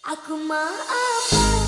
Aku mau apa?